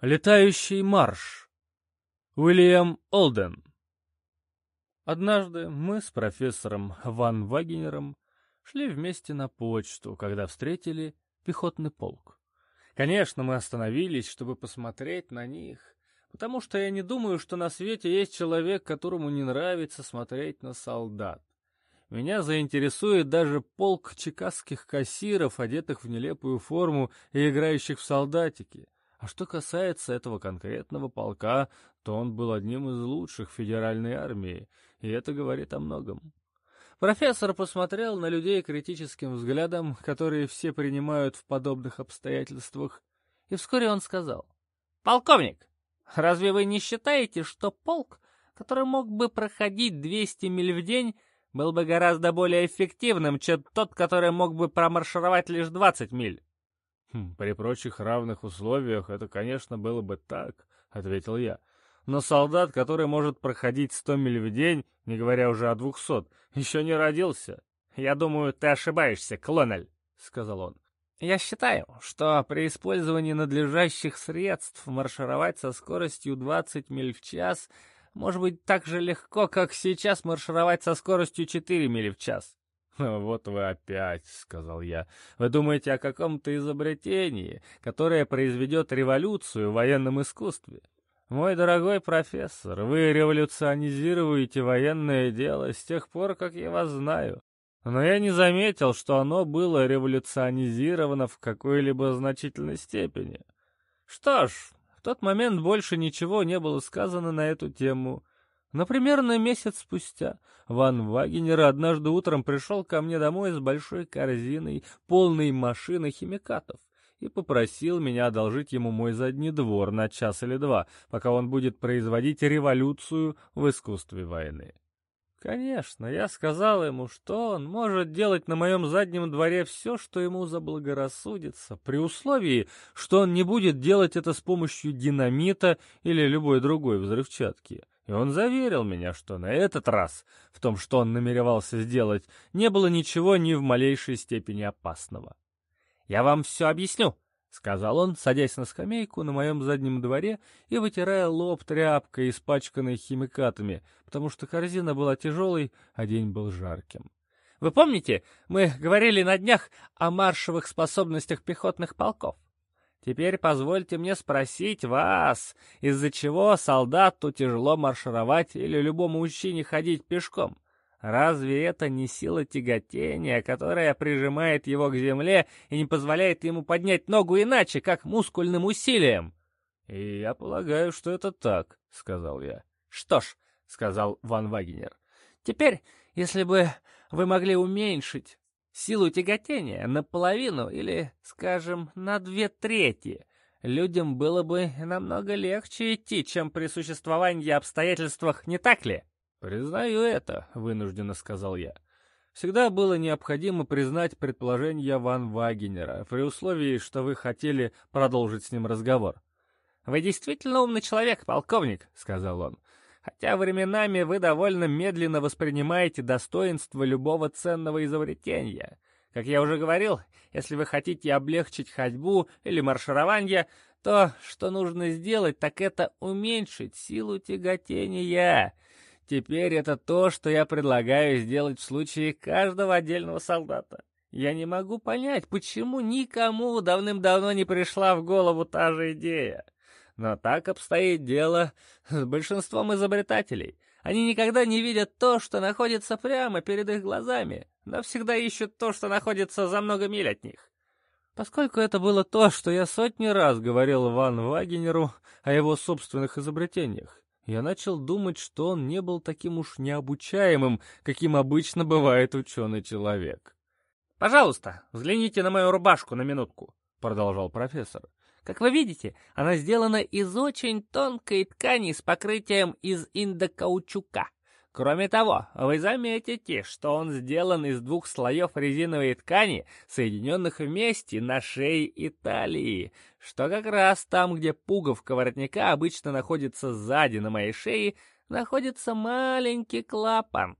Летающий марш. Уильям Олден. Однажды мы с профессором Ван Вагенером шли вместе на почту, когда встретили пехотный полк. Конечно, мы остановились, чтобы посмотреть на них, потому что я не думаю, что на свете есть человек, которому не нравится смотреть на солдат. Меня заинтересует даже полк чекасских кассиров, одетых в нелепую форму и играющих в солдатики. А что касается этого конкретного полка, то он был одним из лучших федеральной армии, и это говорит о многом. Профессор посмотрел на людей критическим взглядом, которые все принимают в подобных обстоятельствах, и вскоре он сказал. «Полковник, разве вы не считаете, что полк, который мог бы проходить 200 миль в день, был бы гораздо более эффективным, чем тот, который мог бы промаршировать лишь 20 миль?» Хм, «При прочих равных условиях это, конечно, было бы так», — ответил я. «Но солдат, который может проходить сто миль в день, не говоря уже о двухсот, еще не родился». «Я думаю, ты ошибаешься, Клонель», — сказал он. «Я считаю, что при использовании надлежащих средств маршировать со скоростью 20 миль в час может быть так же легко, как сейчас маршировать со скоростью 4 мили в час. «Вот вы опять», — сказал я. «Вы думаете о каком-то изобретении, которое произведет революцию в военном искусстве? Мой дорогой профессор, вы революционизируете военное дело с тех пор, как я вас знаю. Но я не заметил, что оно было революционизировано в какой-либо значительной степени. Что ж, в тот момент больше ничего не было сказано на эту тему». Но примерно месяц спустя Ван Вагенер однажды утром пришел ко мне домой с большой корзиной, полной машины химикатов, и попросил меня одолжить ему мой задний двор на час или два, пока он будет производить революцию в искусстве войны. Конечно, я сказал ему, что он может делать на моем заднем дворе все, что ему заблагорассудится, при условии, что он не будет делать это с помощью динамита или любой другой взрывчатки. И он заверил меня, что на этот раз в том, что он намеревался сделать, не было ничего ни в малейшей степени опасного. «Я вам все объясню», — сказал он, садясь на скамейку на моем заднем дворе и вытирая лоб тряпкой, испачканной химикатами, потому что корзина была тяжелой, а день был жарким. «Вы помните, мы говорили на днях о маршевых способностях пехотных полков? Теперь позвольте мне спросить вас, из-за чего солдату тяжело маршировать или любому мужчине ходить пешком? Разве это не сила тяготения, которая прижимает его к земле и не позволяет ему поднять ногу иначе, как мускульным усилием? «И я полагаю, что это так», — сказал я. «Что ж», — сказал Ван Вагенер, — «теперь, если бы вы могли уменьшить силу тяготения наполовину или, скажем, на две трети, людям было бы намного легче идти, чем при существовании обстоятельствах, не так ли? «Признаю это», — вынужденно сказал я. Всегда было необходимо признать предположение Ван Вагенера, при условии, что вы хотели продолжить с ним разговор. «Вы действительно умный человек, полковник», — сказал он хотя временами вы довольно медленно воспринимаете достоинство любого ценного изобретения. Как я уже говорил, если вы хотите облегчить ходьбу или марширование, то, что нужно сделать, так это уменьшить силу тяготения. Теперь это то, что я предлагаю сделать в случае каждого отдельного солдата. Я не могу понять, почему никому давным-давно не пришла в голову та же идея. Но так обстоит дело с большинством изобретателей. Они никогда не видят то, что находится прямо перед их глазами, но всегда ищут то, что находится за много миль от них. Поскольку это было то, что я сотни раз говорил Ван Вагенеру о его собственных изобретениях, я начал думать, что он не был таким уж необучаемым, каким обычно бывает ученый человек. «Пожалуйста, взгляните на мою рубашку на минутку», — продолжал профессор. Как вы видите, она сделана из очень тонкой ткани с покрытием из индокаучука. Кроме того, вы заметите, что он сделан из двух слоев резиновой ткани, соединенных вместе на шее и талии, что как раз там, где пуговка воротника обычно находится сзади на моей шее, находится маленький клапан.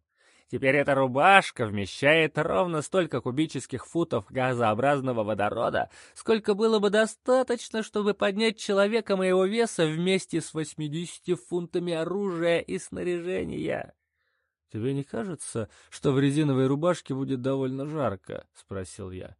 Теперь эта рубашка вмещает ровно столько кубических футов газообразного водорода, сколько было бы достаточно, чтобы поднять человека моего веса вместе с 80 фунтами оружия и снаряжения. «Тебе не кажется, что в резиновой рубашке будет довольно жарко?» — спросил я.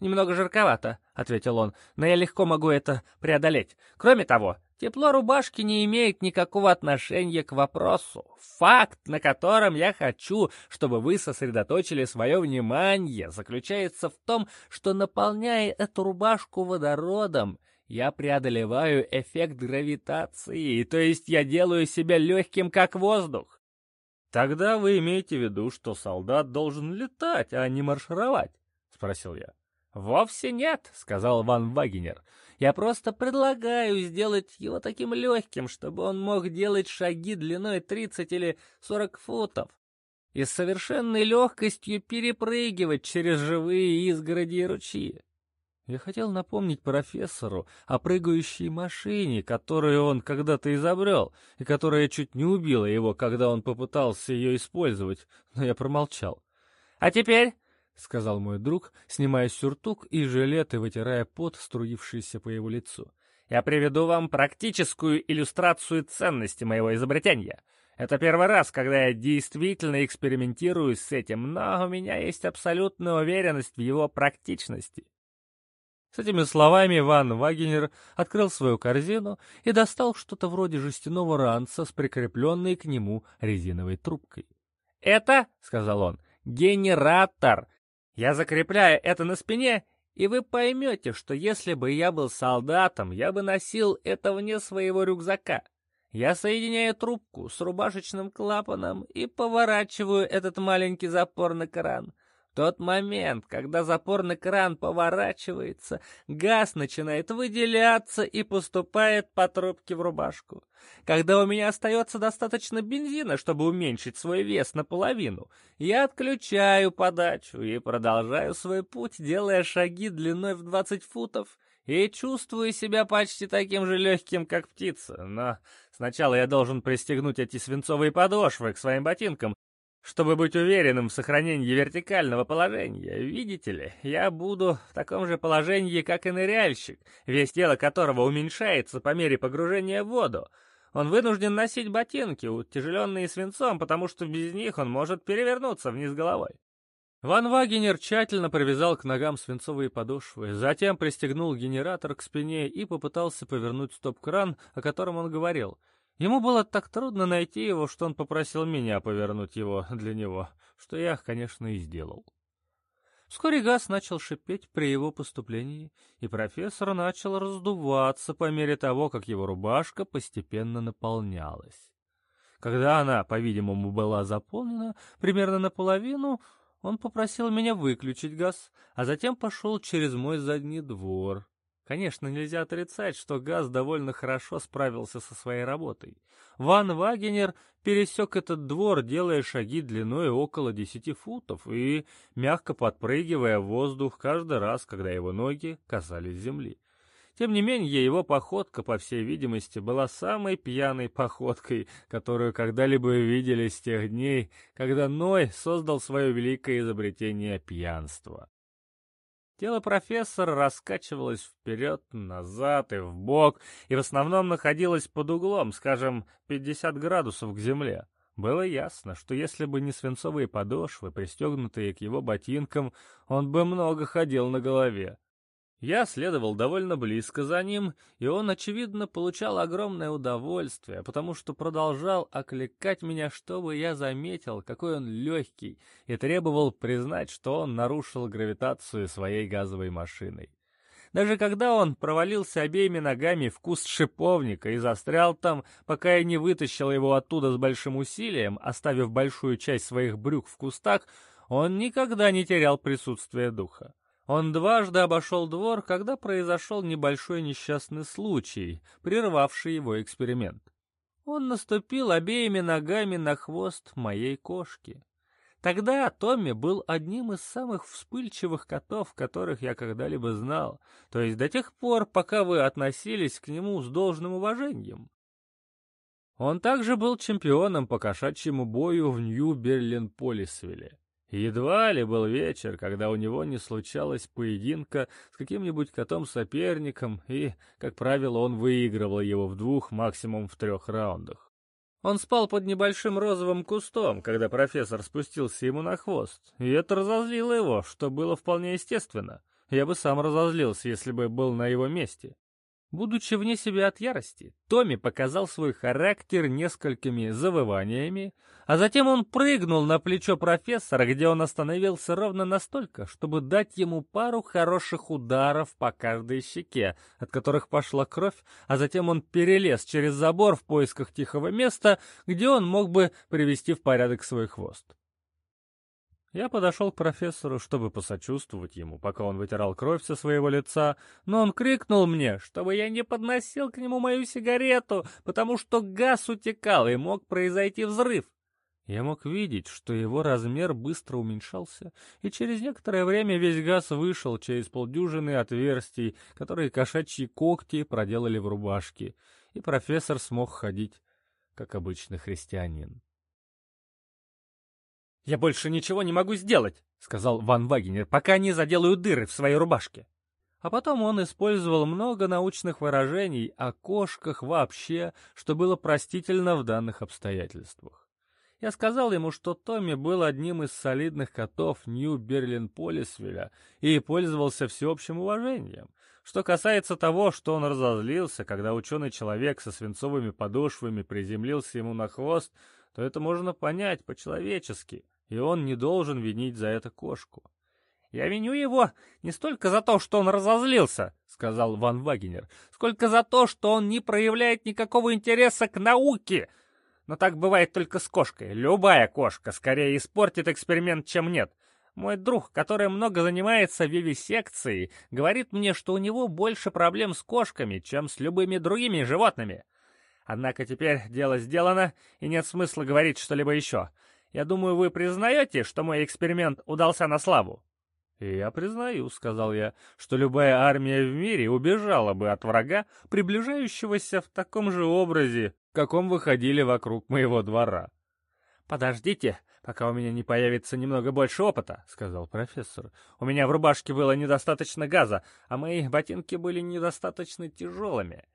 «Немного жарковато», — ответил он, — «но я легко могу это преодолеть. Кроме того, тепло рубашки не имеет никакого отношения к вопросу. Факт, на котором я хочу, чтобы вы сосредоточили свое внимание, заключается в том, что, наполняя эту рубашку водородом, я преодолеваю эффект гравитации, то есть я делаю себя легким, как воздух. «Тогда вы имеете в виду, что солдат должен летать, а не маршировать?» — спросил я. «Вовсе нет», — сказал Ван Вагенер. «Я просто предлагаю сделать его таким легким, чтобы он мог делать шаги длиной 30 или 40 футов и с совершенной легкостью перепрыгивать через живые изгороди и ручьи. Я хотел напомнить профессору о прыгающей машине, которую он когда-то изобрел, и которая чуть не убила его, когда он попытался ее использовать, но я промолчал. «А теперь», — сказал мой друг, снимая сюртук и жилет и вытирая пот, струившийся по его лицу, — «я приведу вам практическую иллюстрацию ценности моего изобретения». Это первый раз, когда я действительно экспериментирую с этим, но у меня есть абсолютная уверенность в его практичности. С этими словами Ван Вагенер открыл свою корзину и достал что-то вроде жестяного ранца с прикрепленной к нему резиновой трубкой. «Это, — сказал он, — генератор. Я закрепляю это на спине, и вы поймете, что если бы я был солдатом, я бы носил это вне своего рюкзака. Я соединяю трубку с рубашечным клапаном и поворачиваю этот маленький запор на кран тот момент, когда запорный кран поворачивается, газ начинает выделяться и поступает по трубке в рубашку. Когда у меня остается достаточно бензина, чтобы уменьшить свой вес наполовину, я отключаю подачу и продолжаю свой путь, делая шаги длиной в 20 футов, и чувствую себя почти таким же легким, как птица. Но сначала я должен пристегнуть эти свинцовые подошвы к своим ботинкам, чтобы быть уверенным в сохранении вертикального положения, видите ли, я буду в таком же положении, как и ныряльщик, вес тела которого уменьшается по мере погружения в воду. Он вынужден носить ботинки, утяжеленные свинцом, потому что без них он может перевернуться вниз головой. Ван Вагенер тщательно привязал к ногам свинцовые подошвы, затем пристегнул генератор к спине и попытался повернуть стоп-кран, о котором он говорил — Ему было так трудно найти его, что он попросил меня повернуть его для него, что я, конечно, и сделал. Вскоре газ начал шипеть при его поступлении, и профессор начал раздуваться по мере того, как его рубашка постепенно наполнялась. Когда она, по-видимому, была заполнена примерно наполовину, он попросил меня выключить газ, а затем пошел через мой задний двор. Конечно, нельзя отрицать, что Газ довольно хорошо справился со своей работой. Ван Вагенер пересек этот двор, делая шаги длиной около десяти футов и мягко подпрыгивая в воздух каждый раз, когда его ноги касались земли. Тем не менее, его походка, по всей видимости, была самой пьяной походкой, которую когда-либо видели с тех дней, когда Ной создал свое великое изобретение пьянства. Тело профессора раскачивалось вперед, назад и вбок, и в основном находилось под углом, скажем, 50 градусов к земле. Было ясно, что если бы не свинцовые подошвы, пристегнутые к его ботинкам, он бы много ходил на голове. Я следовал довольно близко за ним, и он, очевидно, получал огромное удовольствие, потому что продолжал окликать меня, чтобы я заметил, какой он легкий, и требовал признать, что он нарушил гравитацию своей газовой машиной. Даже когда он провалился обеими ногами в куст шиповника и застрял там, пока я не вытащил его оттуда с большим усилием, оставив большую часть своих брюк в кустах, он никогда не терял присутствие духа. Он дважды обошел двор, когда произошел небольшой несчастный случай, прервавший его эксперимент. Он наступил обеими ногами на хвост моей кошки. Тогда Томми был одним из самых вспыльчивых котов, которых я когда-либо знал, то есть до тех пор, пока вы относились к нему с должным уважением. Он также был чемпионом по кошачьему бою в Нью-Берлин-Полисвилле. Едва ли был вечер, когда у него не случалось поединка с каким-нибудь котом-соперником, и, как правило, он выигрывал его в двух, максимум в трех раундах. Он спал под небольшим розовым кустом, когда профессор спустился ему на хвост, и это разозлило его, что было вполне естественно. Я бы сам разозлился, если бы был на его месте. Будучи вне себя от ярости, Томми показал свой характер несколькими завываниями, а затем он прыгнул на плечо профессора, где он остановился ровно настолько, чтобы дать ему пару хороших ударов по каждой щеке, от которых пошла кровь, а затем он перелез через забор в поисках тихого места, где он мог бы привести в порядок свой хвост. Я подошел к профессору, чтобы посочувствовать ему, пока он вытирал кровь со своего лица, но он крикнул мне, чтобы я не подносил к нему мою сигарету, потому что газ утекал и мог произойти взрыв. Я мог видеть, что его размер быстро уменьшался, и через некоторое время весь газ вышел через полдюжины отверстий, которые кошачьи когти проделали в рубашке, и профессор смог ходить, как обычный христианин. «Я больше ничего не могу сделать», — сказал Ван Вагенер, «пока не заделаю дыры в своей рубашке». А потом он использовал много научных выражений о кошках вообще, что было простительно в данных обстоятельствах. Я сказал ему, что Томми был одним из солидных котов Нью-Берлин-Полисвеля и пользовался всеобщим уважением. Что касается того, что он разозлился, когда ученый-человек со свинцовыми подошвами приземлился ему на хвост, то это можно понять по-человечески — и он не должен винить за это кошку. «Я виню его не столько за то, что он разозлился», — сказал Ван Вагенер, «сколько за то, что он не проявляет никакого интереса к науке. Но так бывает только с кошкой. Любая кошка скорее испортит эксперимент, чем нет. Мой друг, который много занимается вивисекцией, говорит мне, что у него больше проблем с кошками, чем с любыми другими животными. Однако теперь дело сделано, и нет смысла говорить что-либо еще. Я думаю, вы признаете, что мой эксперимент удался на славу?» «Я признаю», — сказал я, — «что любая армия в мире убежала бы от врага, приближающегося в таком же образе, в каком выходили вокруг моего двора». «Подождите, пока у меня не появится немного больше опыта», — сказал профессор. «У меня в рубашке было недостаточно газа, а мои ботинки были недостаточно тяжелыми.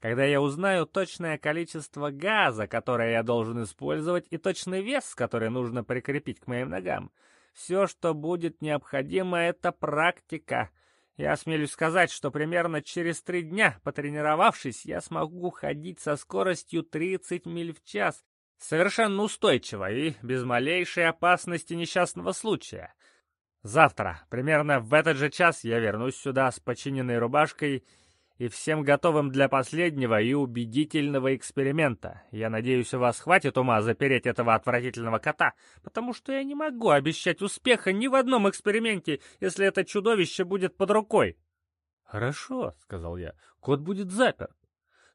Когда я узнаю точное количество газа, которое я должен использовать, и точный вес, который нужно прикрепить к моим ногам, все, что будет необходимо, это практика. Я осмелюсь сказать, что примерно через три дня, потренировавшись, я смогу ходить со скоростью 30 миль в час, совершенно устойчиво и без малейшей опасности несчастного случая. Завтра, примерно в этот же час, я вернусь сюда с починенной рубашкой и всем готовым для последнего и убедительного эксперимента. Я надеюсь, у вас хватит ума запереть этого отвратительного кота, потому что я не могу обещать успеха ни в одном эксперименте, если это чудовище будет под рукой. «Хорошо», — сказал я, — «кот будет заперт.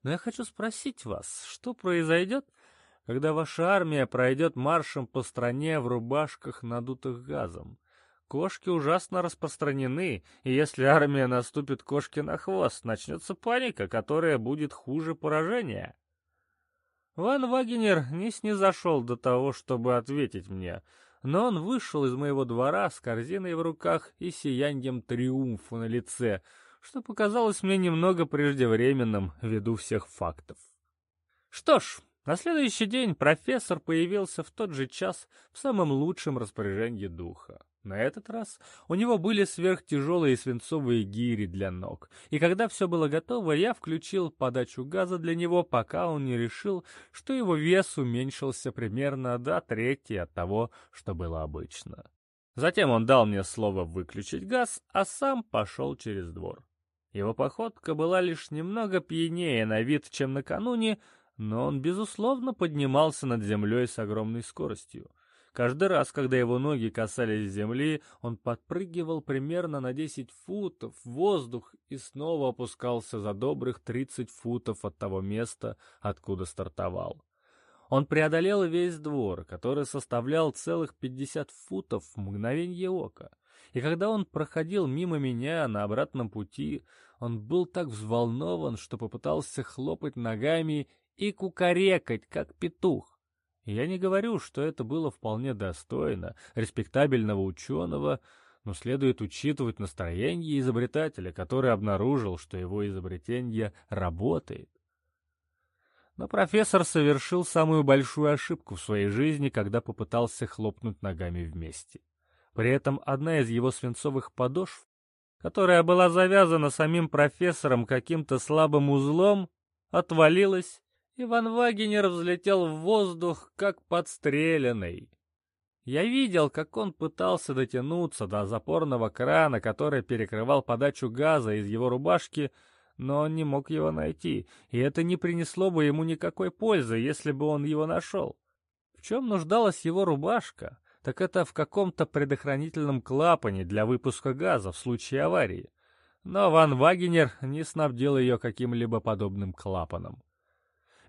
Но я хочу спросить вас, что произойдет, когда ваша армия пройдет маршем по стране в рубашках, надутых газом? Кошки ужасно распространены, и если армия наступит кошке на хвост, начнется паника, которая будет хуже поражения. Ван Вагенер не снизошел до того, чтобы ответить мне, но он вышел из моего двора с корзиной в руках и сиянием триумфа на лице, что показалось мне немного преждевременным ввиду всех фактов. Что ж, на следующий день профессор появился в тот же час в самом лучшем распоряжении духа. На этот раз у него были сверхтяжелые свинцовые гири для ног, и когда все было готово, я включил подачу газа для него, пока он не решил, что его вес уменьшился примерно до трети от того, что было обычно. Затем он дал мне слово выключить газ, а сам пошел через двор. Его походка была лишь немного пьянее на вид, чем накануне, но он, безусловно, поднимался над землей с огромной скоростью. Каждый раз, когда его ноги касались земли, он подпрыгивал примерно на 10 футов в воздух и снова опускался за добрых 30 футов от того места, откуда стартовал. Он преодолел весь двор, который составлял целых 50 футов в мгновенье ока. И когда он проходил мимо меня на обратном пути, Он был так взволнован, что попытался хлопать ногами и кукарекать, как петух. Я не говорю, что это было вполне достойно респектабельного ученого, но следует учитывать настроение изобретателя, который обнаружил, что его изобретение работает. Но профессор совершил самую большую ошибку в своей жизни, когда попытался хлопнуть ногами вместе. При этом одна из его свинцовых подошв, которая была завязана самим профессором каким-то слабым узлом, отвалилась, и Ван Вагенер взлетел в воздух, как подстреленный. Я видел, как он пытался дотянуться до запорного крана, который перекрывал подачу газа из его рубашки, но он не мог его найти, и это не принесло бы ему никакой пользы, если бы он его нашел. В чем нуждалась его рубашка? Так это в каком-то предохранительном клапане для выпуска газа в случае аварии. Но Ван Вагенер не снабдил ее каким-либо подобным клапаном.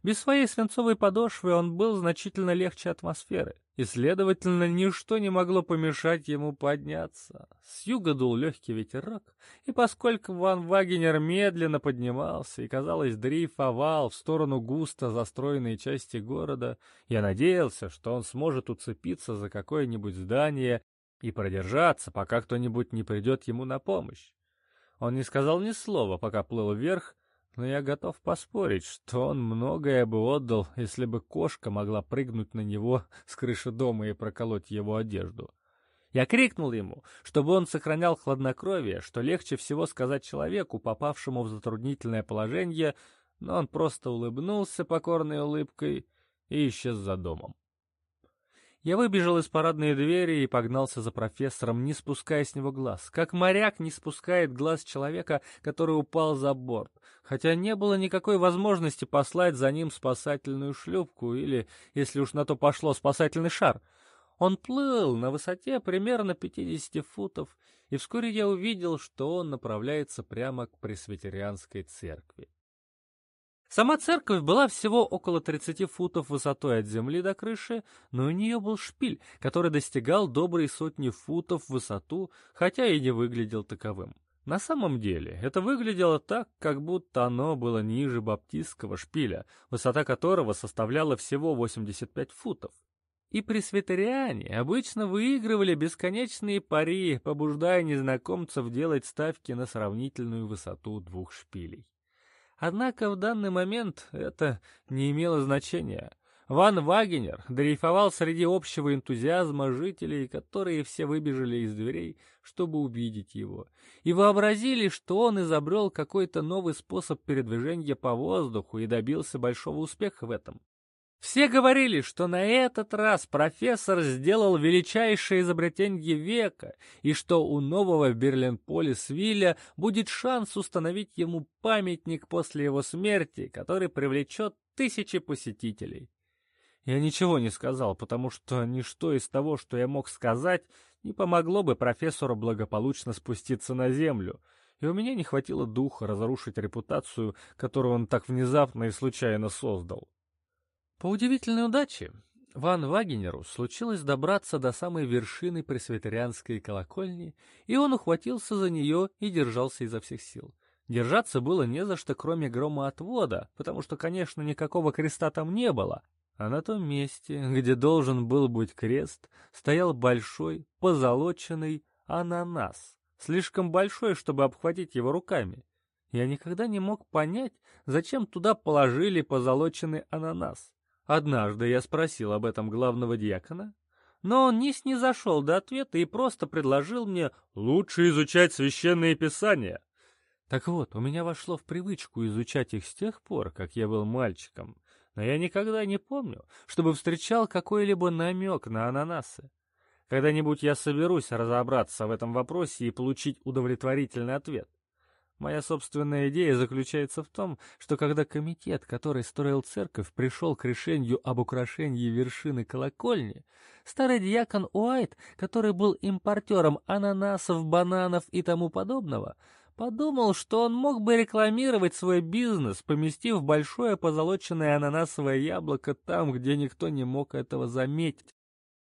Без своей свинцовой подошвы он был значительно легче атмосферы, и, следовательно, ничто не могло помешать ему подняться. С юга дул легкий ветерок, и поскольку Ван Вагенер медленно поднимался и, казалось, дрейфовал в сторону густо застроенной части города, я надеялся, что он сможет уцепиться за какое-нибудь здание и продержаться, пока кто-нибудь не придет ему на помощь. Он не сказал ни слова, пока плыл вверх, но я готов поспорить, что он многое бы отдал, если бы кошка могла прыгнуть на него с крыши дома и проколоть его одежду. Я крикнул ему, чтобы он сохранял хладнокровие, что легче всего сказать человеку, попавшему в затруднительное положение, но он просто улыбнулся покорной улыбкой и исчез за домом. Я выбежал из парадной двери и погнался за профессором, не спуская с него глаз, как моряк не спускает глаз человека, который упал за борт, хотя не было никакой возможности послать за ним спасательную шлюпку или, если уж на то пошло, спасательный шар. Он плыл на высоте примерно 50 футов, и вскоре я увидел, что он направляется прямо к пресвитерианской церкви. Сама церковь была всего около 30 футов высотой от земли до крыши, но у нее был шпиль, который достигал доброй сотни футов в высоту, хотя и не выглядел таковым. На самом деле, это выглядело так, как будто оно было ниже баптистского шпиля, высота которого составляла всего 85 футов. И пресвитериане обычно выигрывали бесконечные пари, побуждая незнакомцев делать ставки на сравнительную высоту двух шпилей. Однако в данный момент это не имело значения. Ван Вагенер дрейфовал среди общего энтузиазма жителей, которые все выбежали из дверей, чтобы увидеть его, и вообразили, что он изобрел какой-то новый способ передвижения по воздуху и добился большого успеха в этом. Все говорили, что на этот раз профессор сделал величайшее изобретение века, и что у нового Берлин-Полис-Вилля будет шанс установить ему памятник после его смерти, который привлечет тысячи посетителей. Я ничего не сказал, потому что ничто из того, что я мог сказать, не помогло бы профессору благополучно спуститься на землю, и у меня не хватило духа разрушить репутацию, которую он так внезапно и случайно создал. По удивительной удаче, Ван Вагенеру случилось добраться до самой вершины пресвитерианской колокольни, и он ухватился за нее и держался изо всех сил. Держаться было не за что, кроме грома отвода, потому что, конечно, никакого креста там не было, а на том месте, где должен был быть крест, стоял большой, позолоченный ананас, слишком большой, чтобы обхватить его руками. Я никогда не мог понять, зачем туда положили позолоченный ананас. Однажды я спросил об этом главного диакона, но он не снизошел до ответа и просто предложил мне лучше изучать священные писания. Так вот, у меня вошло в привычку изучать их с тех пор, как я был мальчиком, но я никогда не помню, чтобы встречал какой-либо намек на ананасы. Когда-нибудь я соберусь разобраться в этом вопросе и получить удовлетворительный ответ. Моя собственная идея заключается в том, что когда комитет, который строил церковь, пришел к решению об украшении вершины колокольни, старый диакон Уайт, который был импортером ананасов, бананов и тому подобного, подумал, что он мог бы рекламировать свой бизнес, поместив большое позолоченное ананасовое яблоко там, где никто не мог этого заметить.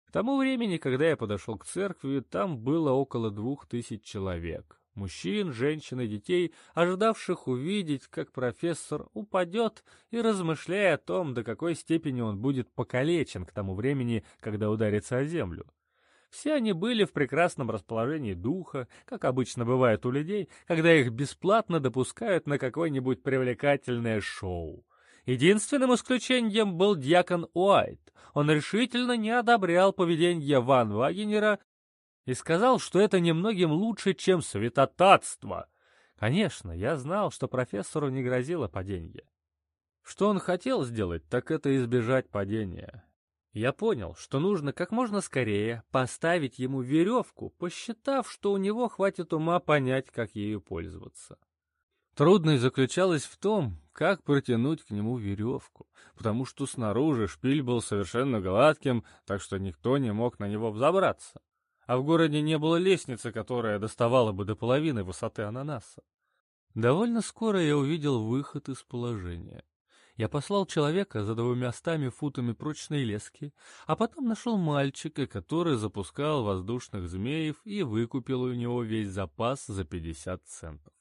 К тому времени, когда я подошел к церкви, там было около двух тысяч человек. Мужчин, женщин и детей, ожидавших увидеть, как профессор упадет, и размышляя о том, до какой степени он будет покалечен к тому времени, когда ударится о землю. Все они были в прекрасном расположении духа, как обычно бывает у людей, когда их бесплатно допускают на какое-нибудь привлекательное шоу. Единственным исключением был дьякон Уайт. Он решительно не одобрял поведение Ван Вагенера и сказал, что это немногим лучше, чем святотатство. Конечно, я знал, что профессору не грозило падение. Что он хотел сделать, так это избежать падения. Я понял, что нужно как можно скорее поставить ему веревку, посчитав, что у него хватит ума понять, как ею пользоваться. Трудность заключалась в том, как протянуть к нему веревку, потому что снаружи шпиль был совершенно гладким, так что никто не мог на него взобраться. А в городе не было лестницы, которая доставала бы до половины высоты ананаса. Довольно скоро я увидел выход из положения. Я послал человека за двумястами футами прочной лески, а потом нашел мальчика, который запускал воздушных змеев и выкупил у него весь запас за 50 центов.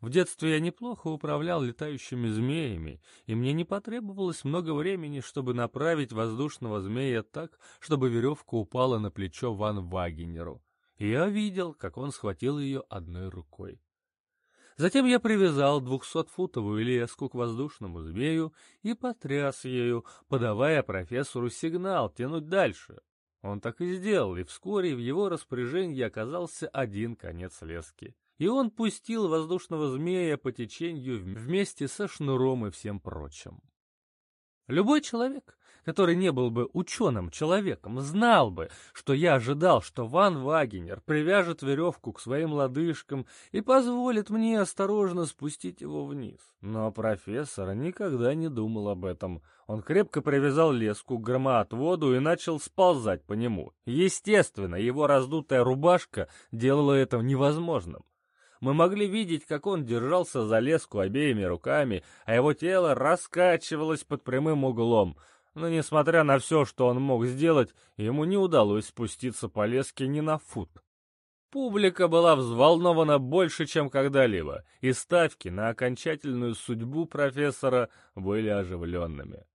В детстве я неплохо управлял летающими змеями, и мне не потребовалось много времени, чтобы направить воздушного змея так, чтобы веревка упала на плечо Ван Вагенеру. И я видел, как он схватил ее одной рукой. Затем я привязал двухсотфутовую леску к воздушному змею и потряс ею, подавая профессору сигнал тянуть дальше. Он так и сделал, и вскоре в его распоряжении оказался один конец лески и он пустил воздушного змея по течению вместе со шнуром и всем прочим. Любой человек, который не был бы ученым человеком, знал бы, что я ожидал, что Ван Вагенер привяжет веревку к своим лодыжкам и позволит мне осторожно спустить его вниз. Но профессор никогда не думал об этом. Он крепко привязал леску к громоотводу и начал сползать по нему. Естественно, его раздутая рубашка делала это невозможным. Мы могли видеть, как он держался за леску обеими руками, а его тело раскачивалось под прямым углом. Но, несмотря на все, что он мог сделать, ему не удалось спуститься по леске ни на фут. Публика была взволнована больше, чем когда-либо, и ставки на окончательную судьбу профессора были оживленными.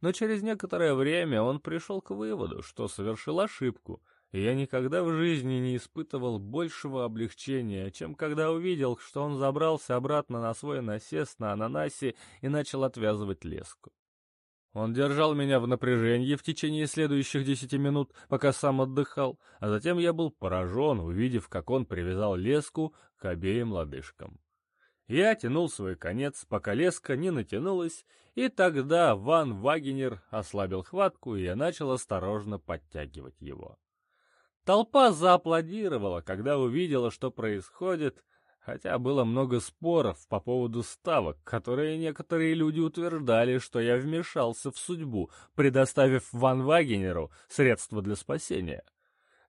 Но через некоторое время он пришел к выводу, что совершил ошибку, я никогда в жизни не испытывал большего облегчения, чем когда увидел, что он забрался обратно на свой насест на ананасе и начал отвязывать леску. Он держал меня в напряжении в течение следующих десяти минут, пока сам отдыхал, а затем я был поражен, увидев, как он привязал леску к обеим лодыжкам. Я тянул свой конец, пока леска не натянулась, и тогда Ван Вагенер ослабил хватку, и я начал осторожно подтягивать его. Толпа зааплодировала, когда увидела, что происходит, хотя было много споров по поводу ставок, которые некоторые люди утверждали, что я вмешался в судьбу, предоставив Ван Вагенеру средства для спасения.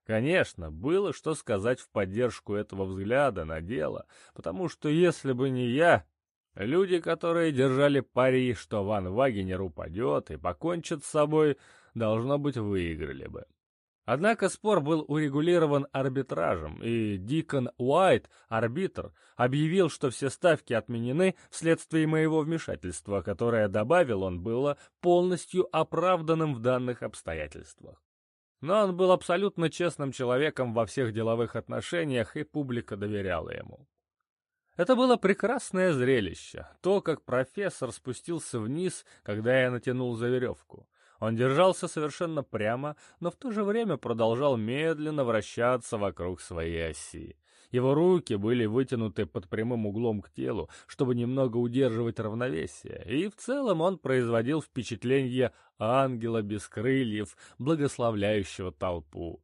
Конечно, было что сказать в поддержку этого взгляда на дело, потому что если бы не я, люди, которые держали пари, что Ван Вагенер упадет и покончит с собой, должно быть, выиграли бы. Однако спор был урегулирован арбитражем, и Дикон Уайт, арбитр, объявил, что все ставки отменены вследствие моего вмешательства, которое, добавил он, было полностью оправданным в данных обстоятельствах. Но он был абсолютно честным человеком во всех деловых отношениях, и публика доверяла ему. Это было прекрасное зрелище, то, как профессор спустился вниз, когда я натянул за веревку. Он держался совершенно прямо, но в то же время продолжал медленно вращаться вокруг своей оси. Его руки были вытянуты под прямым углом к телу, чтобы немного удерживать равновесие, и в целом он производил впечатление ангела без крыльев, благословляющего толпу.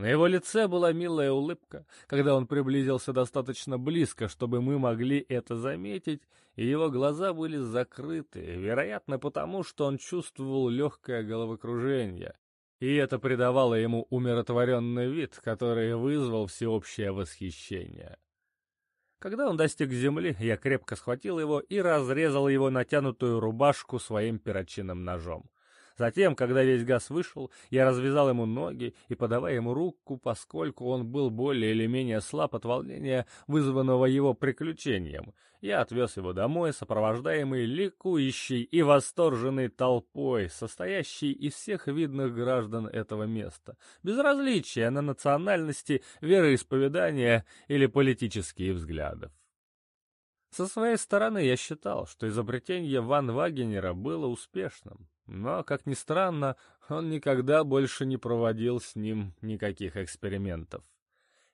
На его лице была милая улыбка, когда он приблизился достаточно близко, чтобы мы могли это заметить, и его глаза были закрыты, вероятно потому, что он чувствовал легкое головокружение. И это придавало ему умиротворенный вид, который вызвал всеобщее восхищение. Когда он достиг земли, я крепко схватил его и разрезал его натянутую рубашку своим перочинным ножом. Затем, когда весь газ вышел, я развязал ему ноги и, подавая ему руку, поскольку он был более или менее слаб от волнения, вызванного его приключением, я отвез его домой, сопровождаемый ликующей и восторженной толпой, состоящей из всех видных граждан этого места, без различия на национальности, вероисповедания или политические взглядов. Со своей стороны я считал, что изобретение Ван Вагенера было успешным, но, как ни странно, он никогда больше не проводил с ним никаких экспериментов.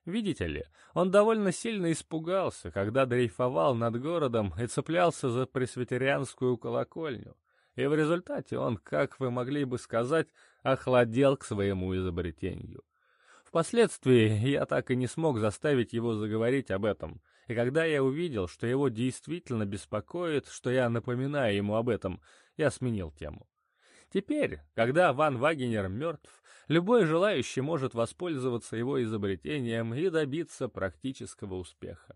Видите ли, он довольно сильно испугался, когда дрейфовал над городом и цеплялся за пресвитерианскую колокольню, и в результате он, как вы могли бы сказать, охладел к своему изобретению. Впоследствии я так и не смог заставить его заговорить об этом, и когда я увидел, что его действительно беспокоит, что я напоминаю ему об этом, я сменил тему. Теперь, когда Ван Вагенер мертв, любой желающий может воспользоваться его изобретением и добиться практического успеха.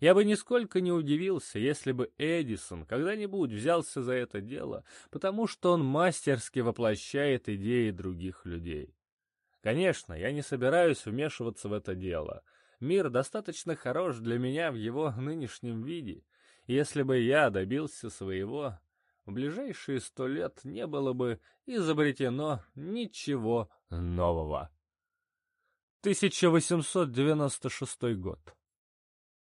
Я бы нисколько не удивился, если бы Эдисон когда-нибудь взялся за это дело, потому что он мастерски воплощает идеи других людей. Конечно, я не собираюсь вмешиваться в это дело. Мир достаточно хорош для меня в его нынешнем виде. Если бы я добился своего, в ближайшие сто лет не было бы изобретено ничего нового. 1896 год.